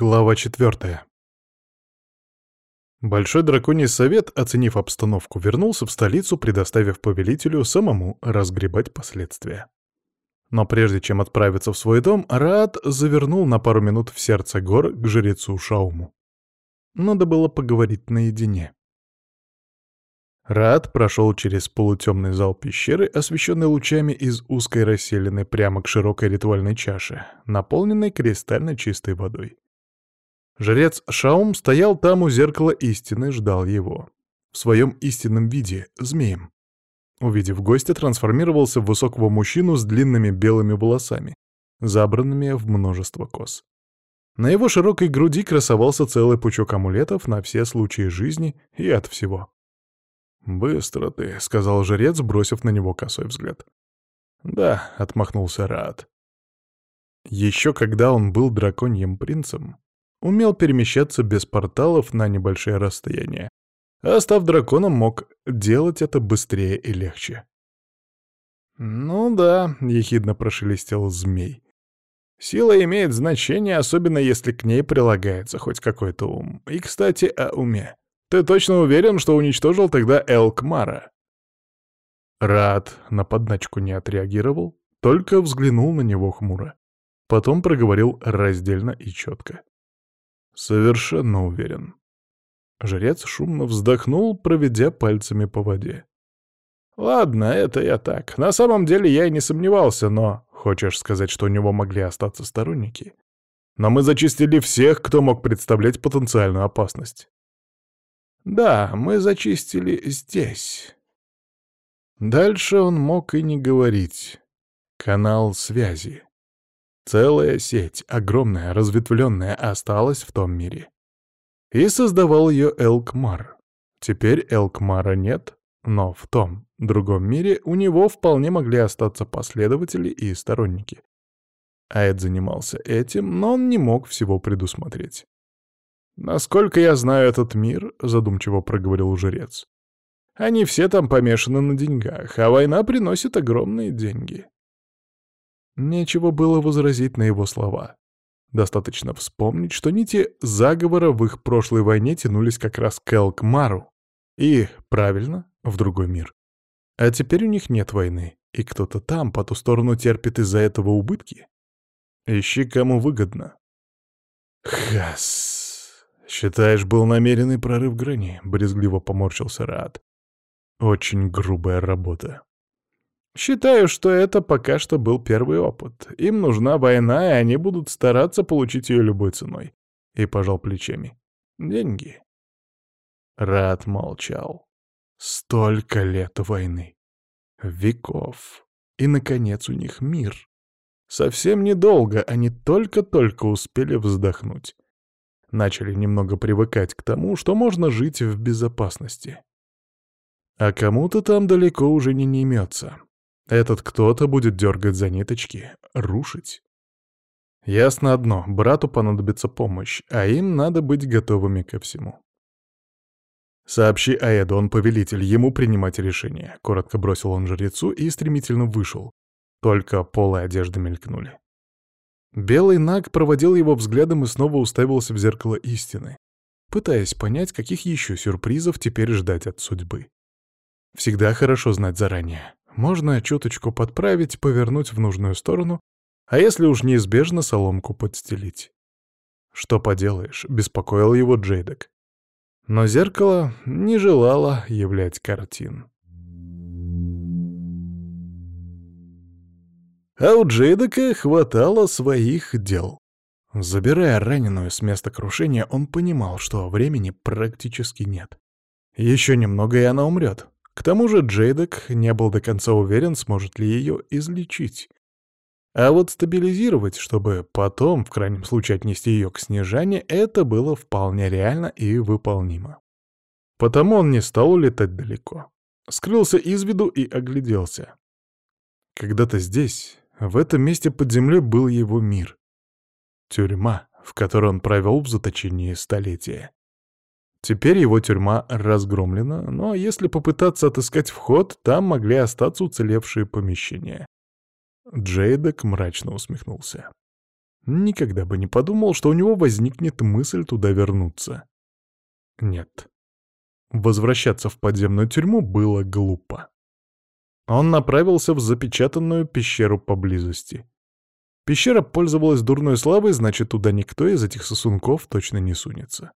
Глава четвертая. Большой драконий совет, оценив обстановку, вернулся в столицу, предоставив повелителю самому разгребать последствия. Но прежде чем отправиться в свой дом, Раат завернул на пару минут в сердце гор к жрецу Шауму. Надо было поговорить наедине. Раат прошел через полутемный зал пещеры, освещенный лучами из узкой расселены прямо к широкой ритуальной чаше, наполненной кристально чистой водой. Жрец Шаум стоял там у зеркала истины, ждал его. В своем истинном виде — змеем. Увидев гостя, трансформировался в высокого мужчину с длинными белыми волосами, забранными в множество кос. На его широкой груди красовался целый пучок амулетов на все случаи жизни и от всего. «Быстро ты», — сказал жрец, бросив на него косой взгляд. «Да», — отмахнулся Раат. Еще когда он был драконьим принцем, умел перемещаться без порталов на небольшие расстояния, а став драконом, мог делать это быстрее и легче. «Ну да», — ехидно прошелестел змей. «Сила имеет значение, особенно если к ней прилагается хоть какой-то ум. И, кстати, о уме. Ты точно уверен, что уничтожил тогда Элкмара?» Рад на подначку не отреагировал, только взглянул на него хмуро. Потом проговорил раздельно и четко. Совершенно уверен. Жрец шумно вздохнул, проведя пальцами по воде. «Ладно, это я так. На самом деле я и не сомневался, но... Хочешь сказать, что у него могли остаться сторонники? Но мы зачистили всех, кто мог представлять потенциальную опасность. Да, мы зачистили здесь. Дальше он мог и не говорить. Канал связи. Целая сеть, огромная, разветвленная, осталась в том мире. И создавал ее Элкмар. Теперь Элкмара нет, но в том, другом мире у него вполне могли остаться последователи и сторонники. Аэд занимался этим, но он не мог всего предусмотреть. «Насколько я знаю этот мир», — задумчиво проговорил жрец, — «они все там помешаны на деньгах, а война приносит огромные деньги». Нечего было возразить на его слова. Достаточно вспомнить, что нити заговора в их прошлой войне тянулись как раз к Элкмару. И, правильно, в другой мир. А теперь у них нет войны, и кто-то там по ту сторону терпит из-за этого убытки. Ищи, кому выгодно. Хас. Считаешь, был намеренный прорыв грани? Брезгливо поморщился Рад. Очень грубая работа. Считаю, что это пока что был первый опыт. Им нужна война, и они будут стараться получить ее любой ценой. И пожал плечами. Деньги. Рад молчал. Столько лет войны. Веков. И, наконец, у них мир. Совсем недолго они только-только успели вздохнуть. Начали немного привыкать к тому, что можно жить в безопасности. А кому-то там далеко уже не не имется. Этот кто-то будет дергать за ниточки, рушить. Ясно одно, брату понадобится помощь, а им надо быть готовыми ко всему. «Сообщи Аэду, он повелитель, ему принимать решение», — коротко бросил он жрецу и стремительно вышел. Только полы одежды мелькнули. Белый наг проводил его взглядом и снова уставился в зеркало истины, пытаясь понять, каких еще сюрпризов теперь ждать от судьбы. Всегда хорошо знать заранее. Можно чуточку подправить, повернуть в нужную сторону, а если уж неизбежно, соломку подстелить. Что поделаешь, беспокоил его Джейдек. Но зеркало не желало являть картин. А у Джейдека хватало своих дел. Забирая раненую с места крушения, он понимал, что времени практически нет. Еще немного, и она умрет. К тому же Джейдек не был до конца уверен, сможет ли ее излечить. А вот стабилизировать, чтобы потом, в крайнем случае, отнести ее к снижанию, это было вполне реально и выполнимо. Потому он не стал улетать далеко. Скрылся из виду и огляделся. Когда-то здесь, в этом месте под землей, был его мир. Тюрьма, в которой он провел в заточении столетия. Теперь его тюрьма разгромлена, но если попытаться отыскать вход, там могли остаться уцелевшие помещения. Джейдек мрачно усмехнулся. Никогда бы не подумал, что у него возникнет мысль туда вернуться. Нет. Возвращаться в подземную тюрьму было глупо. Он направился в запечатанную пещеру поблизости. Пещера пользовалась дурной славой, значит, туда никто из этих сосунков точно не сунется.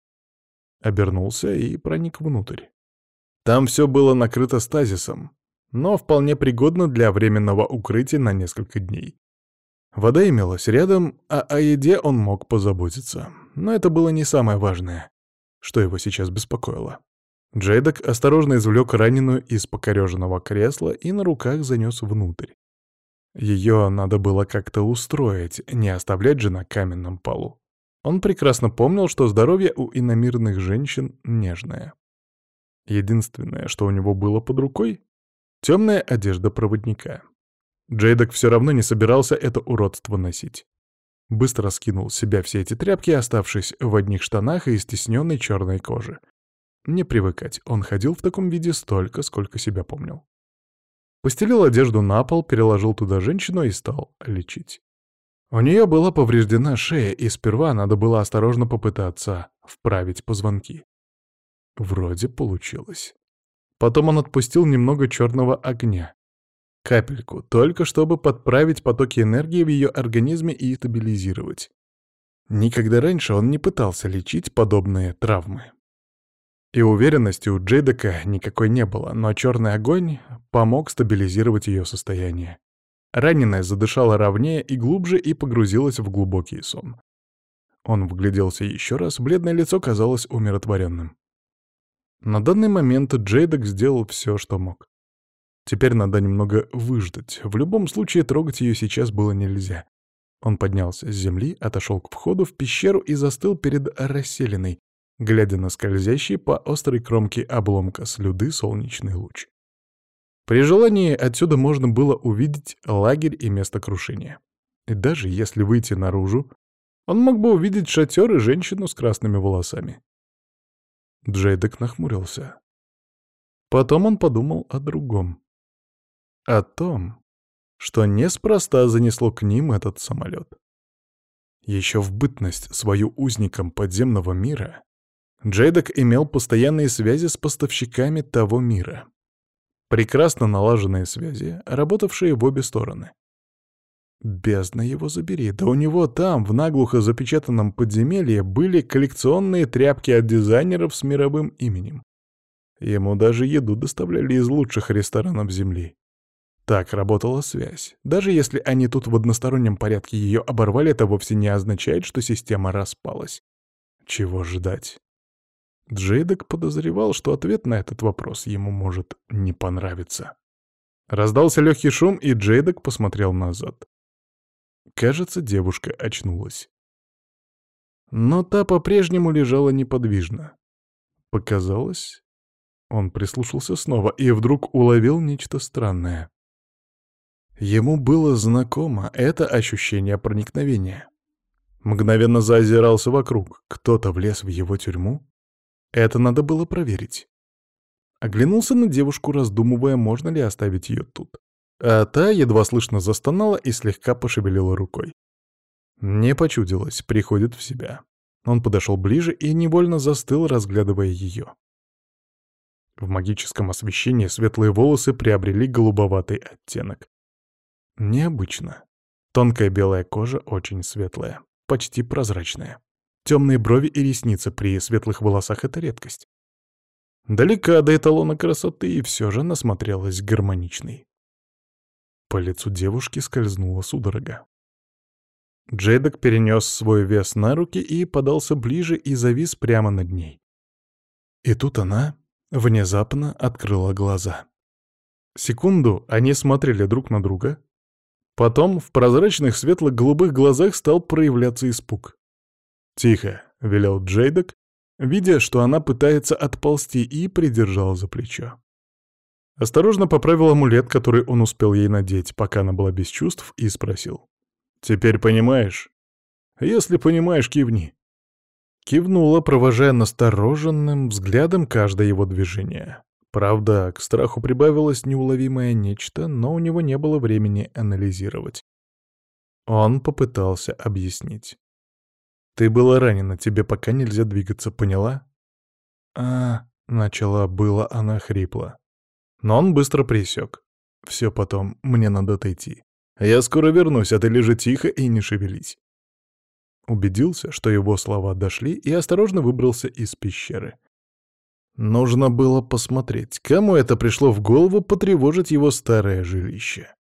Обернулся и проник внутрь. Там все было накрыто стазисом, но вполне пригодно для временного укрытия на несколько дней. Вода имелась рядом, а о еде он мог позаботиться. Но это было не самое важное, что его сейчас беспокоило. Джейдок осторожно извлек раненую из покореженного кресла и на руках занес внутрь. Ее надо было как-то устроить, не оставлять же на каменном полу. Он прекрасно помнил, что здоровье у иномирных женщин нежное. Единственное, что у него было под рукой — темная одежда проводника. Джейдок все равно не собирался это уродство носить. Быстро скинул с себя все эти тряпки, оставшись в одних штанах и стесненной черной коже. Не привыкать, он ходил в таком виде столько, сколько себя помнил. Постелил одежду на пол, переложил туда женщину и стал лечить. У нее была повреждена шея, и сперва надо было осторожно попытаться вправить позвонки. Вроде получилось. Потом он отпустил немного черного огня. Капельку, только чтобы подправить потоки энергии в ее организме и стабилизировать. Никогда раньше он не пытался лечить подобные травмы. И уверенности у Джейдека никакой не было, но черный огонь помог стабилизировать ее состояние. Раненая задышала ровнее и глубже и погрузилась в глубокий сон. Он вгляделся еще раз, бледное лицо казалось умиротворенным. На данный момент Джейдек сделал все, что мог. Теперь надо немного выждать. В любом случае трогать ее сейчас было нельзя. Он поднялся с земли, отошел к входу в пещеру и застыл перед расселенной, глядя на скользящий по острой кромке обломка слюды солнечный луч. При желании отсюда можно было увидеть лагерь и место крушения. И даже если выйти наружу, он мог бы увидеть шатер и женщину с красными волосами. Джейдек нахмурился. Потом он подумал о другом. О том, что неспроста занесло к ним этот самолет. Еще в бытность свою узником подземного мира Джейдок имел постоянные связи с поставщиками того мира. Прекрасно налаженные связи, работавшие в обе стороны. Бездна его забери, да у него там, в наглухо запечатанном подземелье, были коллекционные тряпки от дизайнеров с мировым именем. Ему даже еду доставляли из лучших ресторанов Земли. Так работала связь. Даже если они тут в одностороннем порядке ее оборвали, это вовсе не означает, что система распалась. Чего ждать? Джейдек подозревал, что ответ на этот вопрос ему может не понравиться. Раздался легкий шум, и Джейдек посмотрел назад. Кажется, девушка очнулась. Но та по-прежнему лежала неподвижно. Показалось, он прислушался снова и вдруг уловил нечто странное. Ему было знакомо это ощущение проникновения. Мгновенно заозирался вокруг. Кто-то влез в его тюрьму? Это надо было проверить. Оглянулся на девушку, раздумывая, можно ли оставить ее тут. А та едва слышно застонала и слегка пошевелила рукой. Не почудилось, приходит в себя. Он подошел ближе и невольно застыл, разглядывая ее. В магическом освещении светлые волосы приобрели голубоватый оттенок. Необычно. Тонкая белая кожа очень светлая, почти прозрачная. Темные брови и ресницы при светлых волосах — это редкость. Далека до эталона красоты, и все же она смотрелась гармоничной. По лицу девушки скользнула судорога. Джейдок перенес свой вес на руки и подался ближе и завис прямо над ней. И тут она внезапно открыла глаза. Секунду они смотрели друг на друга. Потом в прозрачных светло-голубых глазах стал проявляться испуг. «Тихо», — велел Джейдок, видя, что она пытается отползти, и придержал за плечо. Осторожно поправил амулет, который он успел ей надеть, пока она была без чувств, и спросил. «Теперь понимаешь?» «Если понимаешь, кивни». Кивнула, провожая настороженным взглядом каждое его движение. Правда, к страху прибавилось неуловимое нечто, но у него не было времени анализировать. Он попытался объяснить. «Ты была ранена, тебе пока нельзя двигаться, поняла?» «А...» — начала было она хрипло. Но он быстро присек. «Все потом, мне надо отойти. Я скоро вернусь, а ты лежи тихо и не шевелись». Убедился, что его слова дошли, и осторожно выбрался из пещеры. Нужно было посмотреть, кому это пришло в голову потревожить его старое жилище.